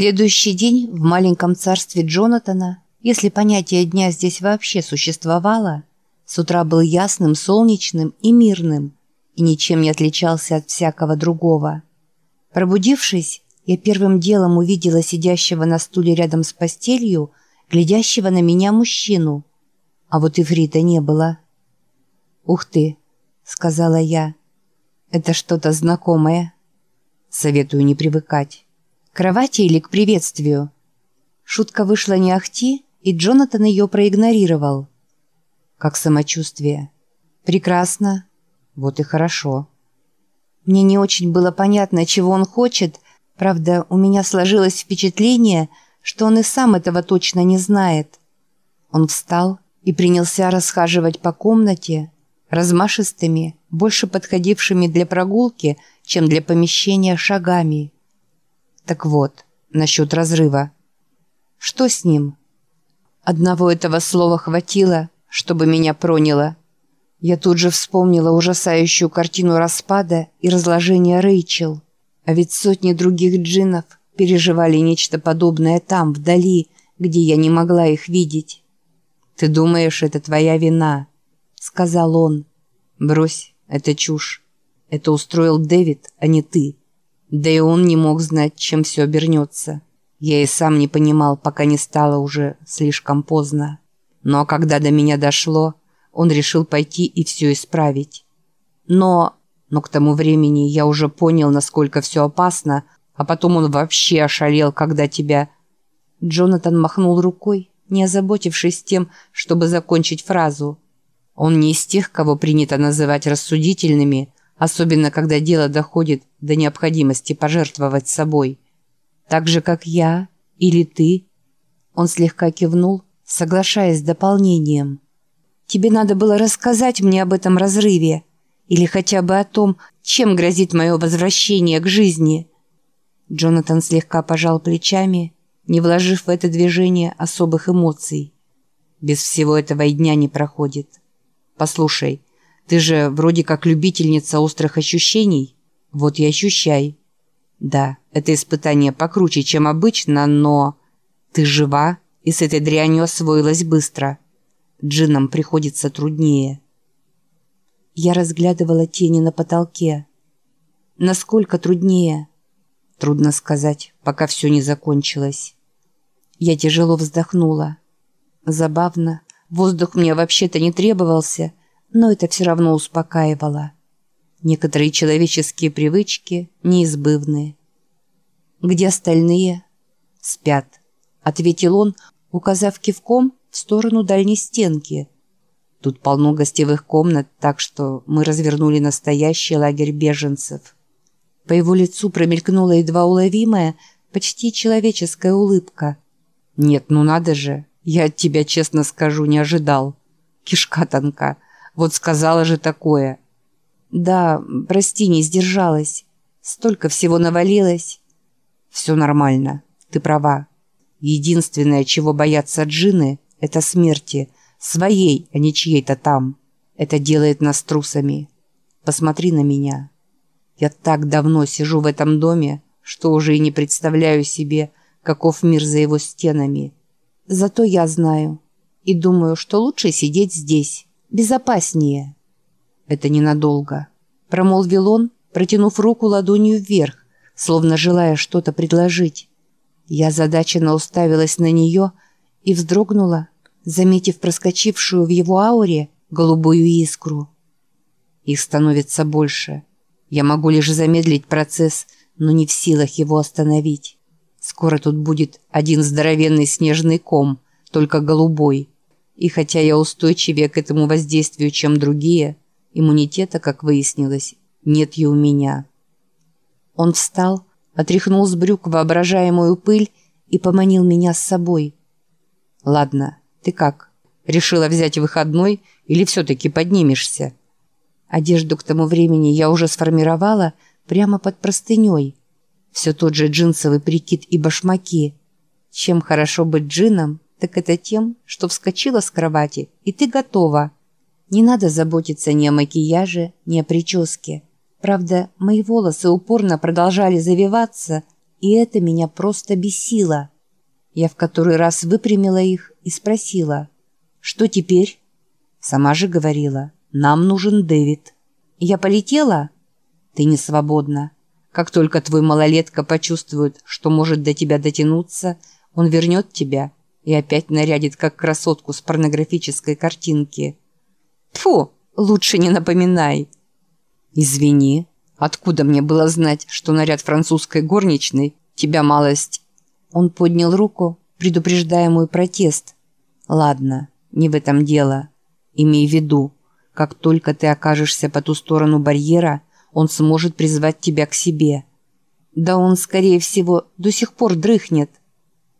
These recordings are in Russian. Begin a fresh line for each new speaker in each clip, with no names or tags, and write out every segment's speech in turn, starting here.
Следующий день в маленьком царстве Джонатана, если понятие дня здесь вообще существовало, с утра был ясным, солнечным и мирным и ничем не отличался от всякого другого. Пробудившись, я первым делом увидела сидящего на стуле рядом с постелью, глядящего на меня мужчину. А вот Ифрита не было. «Ух ты!» — сказала я. «Это что-то знакомое. Советую не привыкать» кровати или к приветствию?» Шутка вышла не ахти, и Джонатан ее проигнорировал. «Как самочувствие?» «Прекрасно. Вот и хорошо». Мне не очень было понятно, чего он хочет, правда, у меня сложилось впечатление, что он и сам этого точно не знает. Он встал и принялся расхаживать по комнате, размашистыми, больше подходившими для прогулки, чем для помещения шагами. Так вот, насчет разрыва. Что с ним? Одного этого слова хватило, чтобы меня проняло. Я тут же вспомнила ужасающую картину распада и разложения Рэйчел. А ведь сотни других джиннов переживали нечто подобное там, вдали, где я не могла их видеть. «Ты думаешь, это твоя вина?» — сказал он. «Брось, это чушь. Это устроил Дэвид, а не ты». Да и он не мог знать, чем все обернется. Я и сам не понимал, пока не стало уже слишком поздно. Но когда до меня дошло, он решил пойти и все исправить. Но... Но к тому времени я уже понял, насколько все опасно, а потом он вообще ошалел, когда тебя... Джонатан махнул рукой, не озаботившись тем, чтобы закончить фразу. Он не из тех, кого принято называть рассудительными, особенно когда дело доходит до необходимости пожертвовать собой. Так же, как я или ты. Он слегка кивнул, соглашаясь с дополнением. Тебе надо было рассказать мне об этом разрыве или хотя бы о том, чем грозит мое возвращение к жизни. Джонатан слегка пожал плечами, не вложив в это движение особых эмоций. Без всего этого и дня не проходит. Послушай, ты же вроде как любительница острых ощущений. Вот и ощущай. Да, это испытание покруче, чем обычно, но... Ты жива и с этой дрянью освоилась быстро. Джинам приходится труднее. Я разглядывала тени на потолке. Насколько труднее? Трудно сказать, пока все не закончилось. Я тяжело вздохнула. Забавно. Воздух мне вообще-то не требовался, но это все равно успокаивало. Некоторые человеческие привычки неизбывны. «Где остальные?» «Спят», — ответил он, указав кивком в сторону дальней стенки. «Тут полно гостевых комнат, так что мы развернули настоящий лагерь беженцев». По его лицу промелькнула едва уловимая, почти человеческая улыбка. «Нет, ну надо же, я от тебя, честно скажу, не ожидал. Кишка тонка». Вот сказала же такое. Да, прости, не сдержалась. Столько всего навалилось. Все нормально, ты права. Единственное, чего боятся джины, это смерти. Своей, а не чьей-то там. Это делает нас трусами. Посмотри на меня. Я так давно сижу в этом доме, что уже и не представляю себе, каков мир за его стенами. Зато я знаю. И думаю, что лучше сидеть здесь безопаснее». «Это ненадолго», — промолвил он, протянув руку ладонью вверх, словно желая что-то предложить. Я задаченно уставилась на нее и вздрогнула, заметив проскочившую в его ауре голубую искру. Их становится больше. Я могу лишь замедлить процесс, но не в силах его остановить. Скоро тут будет один здоровенный снежный ком, только голубой, и хотя я устойчивее к этому воздействию, чем другие, иммунитета, как выяснилось, нет и у меня. Он встал, отряхнул с брюк воображаемую пыль и поманил меня с собой. «Ладно, ты как? Решила взять выходной или все-таки поднимешься?» Одежду к тому времени я уже сформировала прямо под простыней. Все тот же джинсовый прикид и башмаки. Чем хорошо быть джином, так это тем, что вскочила с кровати, и ты готова. Не надо заботиться ни о макияже, ни о прическе. Правда, мои волосы упорно продолжали завиваться, и это меня просто бесило. Я в который раз выпрямила их и спросила, что теперь? Сама же говорила, нам нужен Дэвид. Я полетела? Ты не свободна. Как только твой малолетка почувствует, что может до тебя дотянуться, он вернет тебя и опять нарядит, как красотку с порнографической картинки. Фу, лучше не напоминай. Извини, откуда мне было знать, что наряд французской горничной тебя малость... Он поднял руку, предупреждая мой протест. Ладно, не в этом дело. Имей в виду, как только ты окажешься по ту сторону барьера, он сможет призвать тебя к себе. Да он, скорее всего, до сих пор дрыхнет.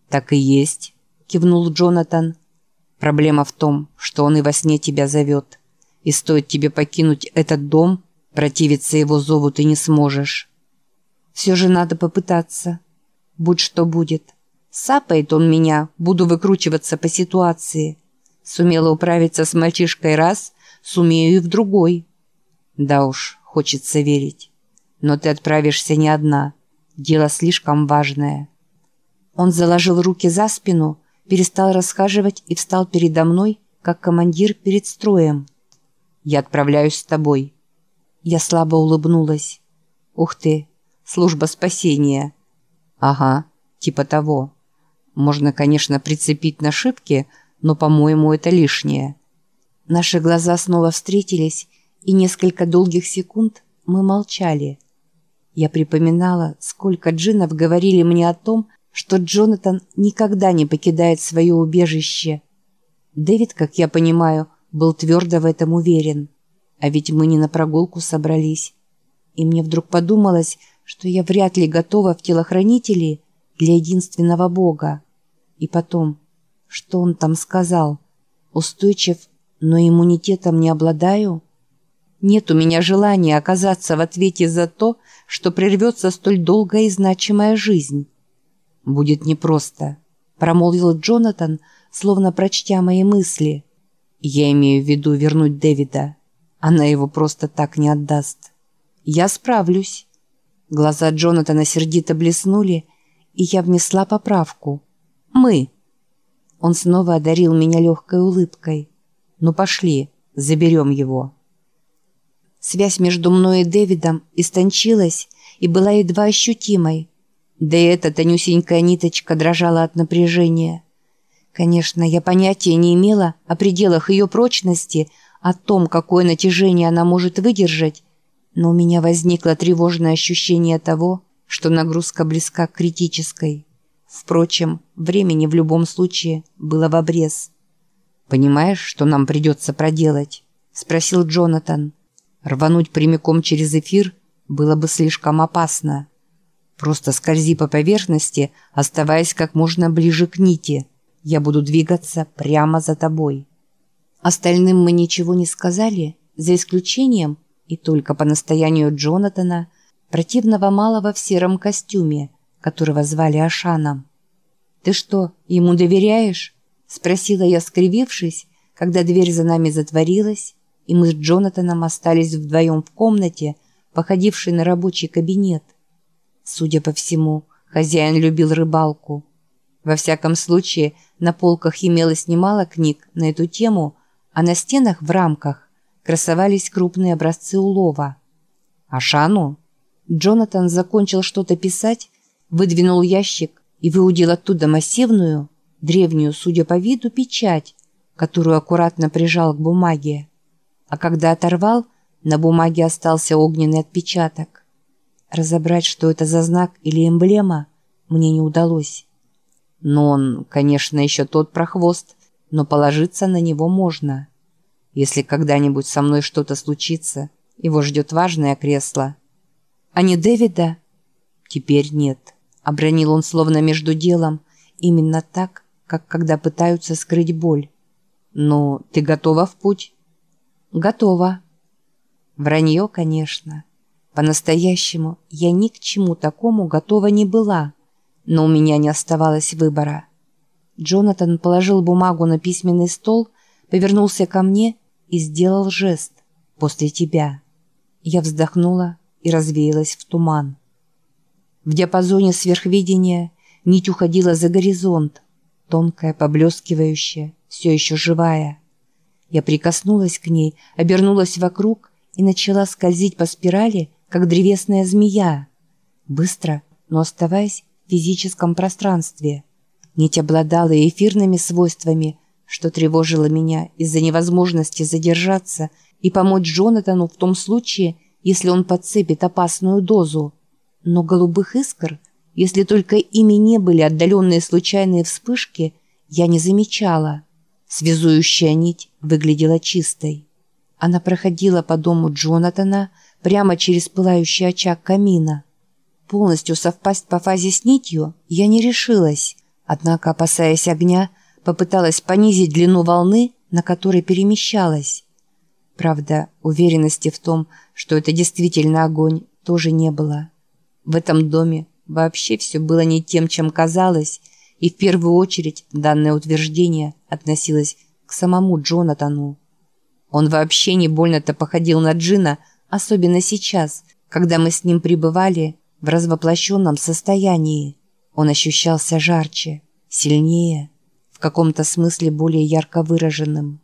Так и есть кивнул Джонатан. Проблема в том, что он и во сне тебя зовет. И стоит тебе покинуть этот дом, противиться его зову ты не сможешь. Все же надо попытаться. Будь что будет. Сапает он меня, буду выкручиваться по ситуации. Сумела управиться с мальчишкой раз, сумею и в другой. Да уж, хочется верить. Но ты отправишься не одна. Дело слишком важное. Он заложил руки за спину перестал расхаживать и встал передо мной, как командир перед строем. «Я отправляюсь с тобой». Я слабо улыбнулась. «Ух ты, служба спасения». «Ага, типа того. Можно, конечно, прицепить на шибки, но, по-моему, это лишнее». Наши глаза снова встретились, и несколько долгих секунд мы молчали. Я припоминала, сколько джинов говорили мне о том, что Джонатан никогда не покидает свое убежище. Дэвид, как я понимаю, был твердо в этом уверен. А ведь мы не на прогулку собрались. И мне вдруг подумалось, что я вряд ли готова в телохранители для единственного Бога. И потом, что он там сказал? Устойчив, но иммунитетом не обладаю? Нет у меня желания оказаться в ответе за то, что прервется столь долгая и значимая жизнь. «Будет непросто», — промолвил Джонатан, словно прочтя мои мысли. «Я имею в виду вернуть Дэвида. Она его просто так не отдаст». «Я справлюсь». Глаза Джонатана сердито блеснули, и я внесла поправку. «Мы». Он снова одарил меня легкой улыбкой. «Ну пошли, заберем его». Связь между мной и Дэвидом истончилась и была едва ощутимой, да и эта тонюсенькая ниточка дрожала от напряжения. Конечно, я понятия не имела о пределах ее прочности, о том, какое натяжение она может выдержать, но у меня возникло тревожное ощущение того, что нагрузка близка к критической. Впрочем, времени в любом случае было в обрез. «Понимаешь, что нам придется проделать?» – спросил Джонатан. «Рвануть прямиком через эфир было бы слишком опасно». Просто скользи по поверхности, оставаясь как можно ближе к нити. Я буду двигаться прямо за тобой. Остальным мы ничего не сказали, за исключением, и только по настоянию Джонатана, противного малого в сером костюме, которого звали Ашаном. «Ты что, ему доверяешь?» – спросила я, скривившись, когда дверь за нами затворилась, и мы с Джонатаном остались вдвоем в комнате, походившей на рабочий кабинет – Судя по всему, хозяин любил рыбалку. Во всяком случае, на полках имелось немало книг на эту тему, а на стенах в рамках красовались крупные образцы улова. «Ашану?» Джонатан закончил что-то писать, выдвинул ящик и выудил оттуда массивную, древнюю, судя по виду, печать, которую аккуратно прижал к бумаге. А когда оторвал, на бумаге остался огненный отпечаток. Разобрать, что это за знак или эмблема, мне не удалось. Но он, конечно, еще тот прохвост, но положиться на него можно. Если когда-нибудь со мной что-то случится, его ждет важное кресло. А не Дэвида? Теперь нет. Обронил он словно между делом, именно так, как когда пытаются скрыть боль. «Ну, ты готова в путь?» «Готова». Вранье, конечно. По-настоящему я ни к чему такому готова не была, но у меня не оставалось выбора. Джонатан положил бумагу на письменный стол, повернулся ко мне и сделал жест «после тебя». Я вздохнула и развеялась в туман. В диапазоне сверхвидения нить уходила за горизонт, тонкая, поблескивающая, все еще живая. Я прикоснулась к ней, обернулась вокруг и начала скользить по спирали, как древесная змея. Быстро, но оставаясь в физическом пространстве. Нить обладала эфирными свойствами, что тревожило меня из-за невозможности задержаться и помочь Джонатану в том случае, если он подцепит опасную дозу. Но голубых искр, если только ими не были отдаленные случайные вспышки, я не замечала. Связующая нить выглядела чистой. Она проходила по дому Джонатана прямо через пылающий очаг камина. Полностью совпасть по фазе с нитью я не решилась, однако, опасаясь огня, попыталась понизить длину волны, на которой перемещалась. Правда, уверенности в том, что это действительно огонь, тоже не было. В этом доме вообще все было не тем, чем казалось, и в первую очередь данное утверждение относилось к самому Джонатану. Он вообще не больно-то походил на Джина, особенно сейчас, когда мы с ним пребывали в развоплощенном состоянии. Он ощущался жарче, сильнее, в каком-то смысле более ярко выраженным.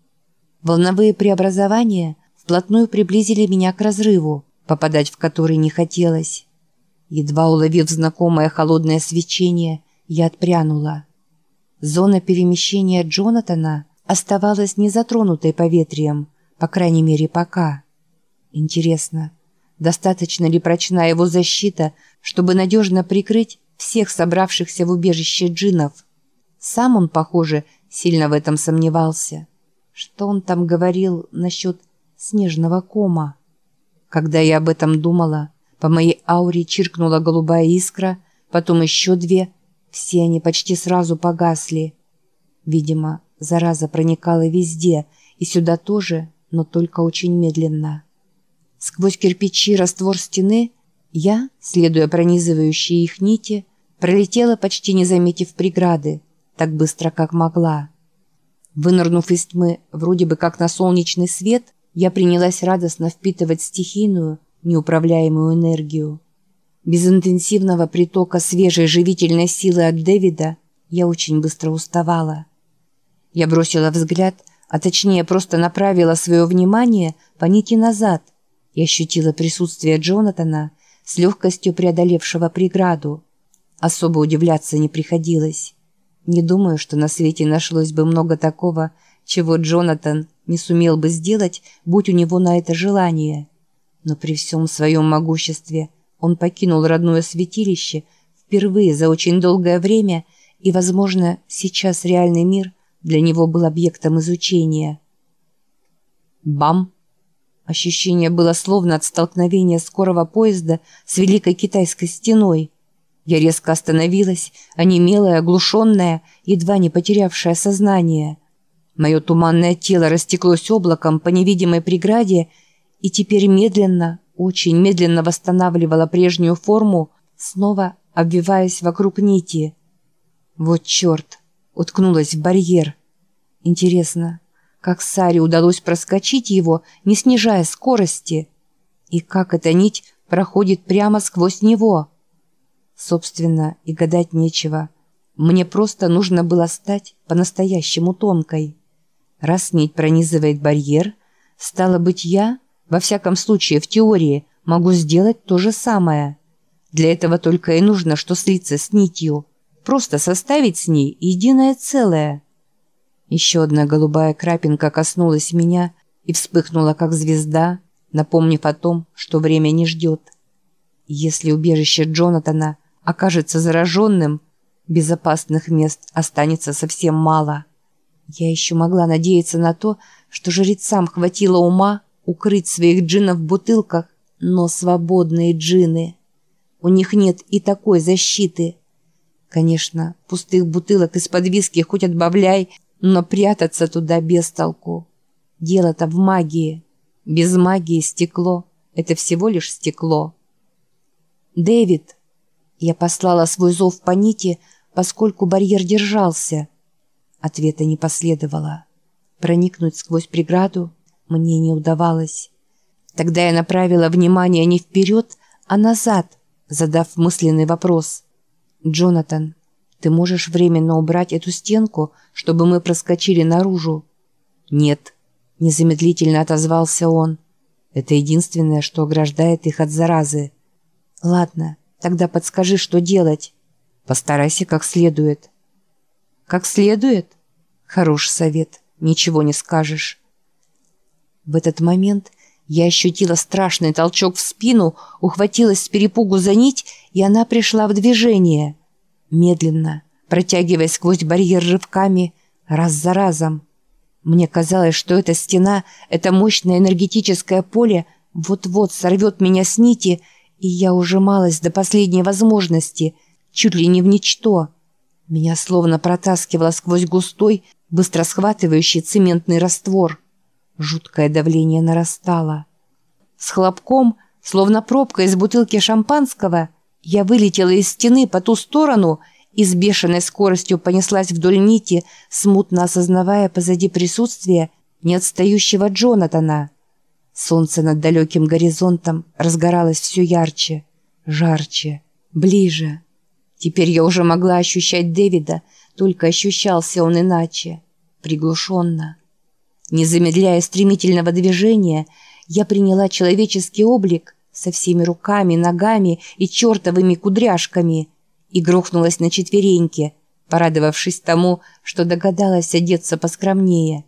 Волновые преобразования вплотную приблизили меня к разрыву, попадать в который не хотелось. Едва уловив знакомое холодное свечение, я отпрянула. Зона перемещения Джонатана оставалась незатронутой поветрием, по крайней мере пока. Интересно, достаточно ли прочна его защита, чтобы надежно прикрыть всех собравшихся в убежище джинов? Сам он, похоже, сильно в этом сомневался. Что он там говорил насчет снежного кома? Когда я об этом думала, по моей ауре чиркнула голубая искра, потом еще две, все они почти сразу погасли. Видимо, зараза проникала везде, и сюда тоже, но только очень медленно. Сквозь кирпичи раствор стены я, следуя пронизывающей их нити, пролетела, почти не заметив преграды, так быстро, как могла. Вынырнув из тьмы, вроде бы как на солнечный свет, я принялась радостно впитывать стихийную, неуправляемую энергию. Без интенсивного притока свежей живительной силы от Дэвида я очень быстро уставала. Я бросила взгляд, а точнее просто направила свое внимание по нити назад и ощутила присутствие Джонатана с легкостью преодолевшего преграду. Особо удивляться не приходилось. Не думаю, что на свете нашлось бы много такого, чего Джонатан не сумел бы сделать, будь у него на это желание. Но при всем своем могуществе он покинул родное святилище впервые за очень долгое время, и, возможно, сейчас реальный мир для него был объектом изучения. Бам! Ощущение было словно от столкновения скорого поезда с Великой Китайской стеной – я резко остановилась, онемелая, оглушенная, едва не потерявшая сознание. Мое туманное тело растеклось облаком по невидимой преграде и теперь медленно, очень медленно восстанавливало прежнюю форму, снова обвиваясь вокруг нити. Вот черт! Уткнулась в барьер. Интересно, как Саре удалось проскочить его, не снижая скорости? И как эта нить проходит прямо сквозь него?» Собственно, и гадать нечего. Мне просто нужно было стать по-настоящему тонкой. Раз нить пронизывает барьер, стало быть я, во всяком случае в теории, могу сделать то же самое. Для этого только и нужно, что слиться с нитью. Просто составить с ней единое целое. Еще одна голубая крапинка коснулась меня и вспыхнула, как звезда, напомнив о том, что время не ждет. Если убежище Джонатана – окажется зараженным, безопасных мест останется совсем мало. Я еще могла надеяться на то, что жрецам хватило ума укрыть своих джинов в бутылках, но свободные джины. У них нет и такой защиты. Конечно, пустых бутылок из-под виски хоть отбавляй, но прятаться туда без толку. Дело-то в магии. Без магии стекло — это всего лишь стекло. «Дэвид!» Я послала свой зов по нити, поскольку барьер держался. Ответа не последовало. Проникнуть сквозь преграду мне не удавалось. Тогда я направила внимание не вперед, а назад, задав мысленный вопрос. «Джонатан, ты можешь временно убрать эту стенку, чтобы мы проскочили наружу?» «Нет», — незамедлительно отозвался он. «Это единственное, что ограждает их от заразы». «Ладно, тогда подскажи, что делать». «Постарайся как следует». «Как следует?» «Хороший совет, ничего не скажешь». В этот момент я ощутила страшный толчок в спину, ухватилась с перепугу за нить, и она пришла в движение. Медленно, протягиваясь сквозь барьер рывками, раз за разом. Мне казалось, что эта стена, это мощное энергетическое поле вот-вот сорвет меня с нити, и я ужималась до последней возможности, чуть ли не в ничто. Меня словно протаскивало сквозь густой, быстро схватывающий цементный раствор. Жуткое давление нарастало. С хлопком, словно пробка из бутылки шампанского, я вылетела из стены по ту сторону и, с бешеной скоростью понеслась вдоль нити, смутно осознавая позади присутствие неотстающего Джонатана. Солнце над далеким горизонтом разгоралось все ярче, жарче, ближе. Теперь я уже могла ощущать Дэвида, только ощущался он иначе, приглушенно. Не замедляя стремительного движения, я приняла человеческий облик со всеми руками, ногами и чертовыми кудряшками – и грохнулась на четвереньки, порадовавшись тому, что догадалась одеться поскромнее.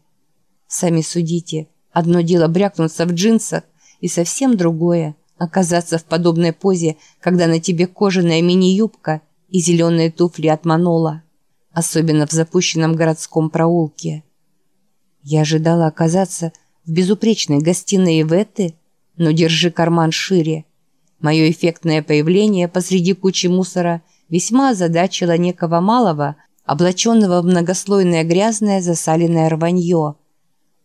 Сами судите, одно дело брякнуться в джинсах, и совсем другое – оказаться в подобной позе, когда на тебе кожаная мини-юбка и зеленые туфли от Манола, особенно в запущенном городском проулке. Я ожидала оказаться в безупречной гостиной Иветты, но держи карман шире. Мое эффектное появление посреди кучи мусора – весьма озадачила некого малого, облаченного в многослойное грязное засаленное рванье.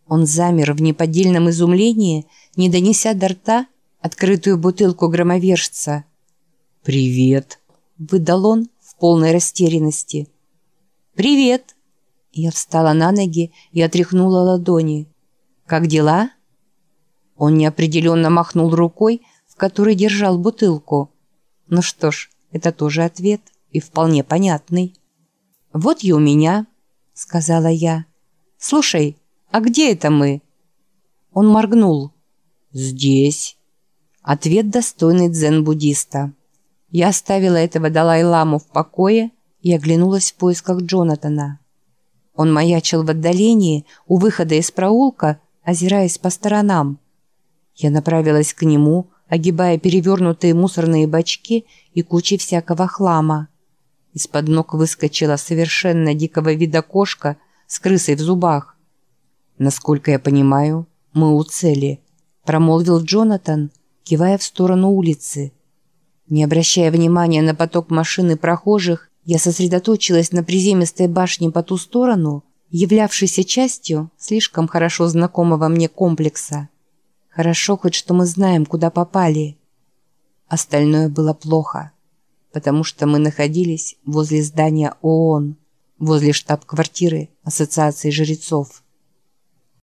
Он замер в неподдельном изумлении, не донеся до рта открытую бутылку громовержца.
«Привет!»
— выдал он в полной растерянности. «Привет!» Я встала на ноги и отряхнула ладони. «Как дела?» Он неопределенно махнул рукой, в которой держал бутылку. «Ну что ж, это тоже ответ, и вполне понятный. «Вот и у меня», — сказала я. «Слушай, а где это мы?» Он моргнул. «Здесь». Ответ достойный дзен-буддиста. Я оставила этого Далай-ламу в покое и оглянулась в поисках Джонатана. Он маячил в отдалении у выхода из проулка, озираясь по сторонам. Я направилась к нему, огибая перевернутые мусорные бачки и кучи всякого хлама. Из-под ног выскочила совершенно дикого вида кошка с крысой в зубах. «Насколько я понимаю, мы у цели», — промолвил Джонатан, кивая в сторону улицы. Не обращая внимания на поток машин и прохожих, я сосредоточилась на приземистой башне по ту сторону, являвшейся частью слишком хорошо знакомого мне комплекса. Хорошо хоть, что мы знаем, куда попали. Остальное было плохо, потому что мы находились возле здания ООН, возле штаб-квартиры Ассоциации жрецов.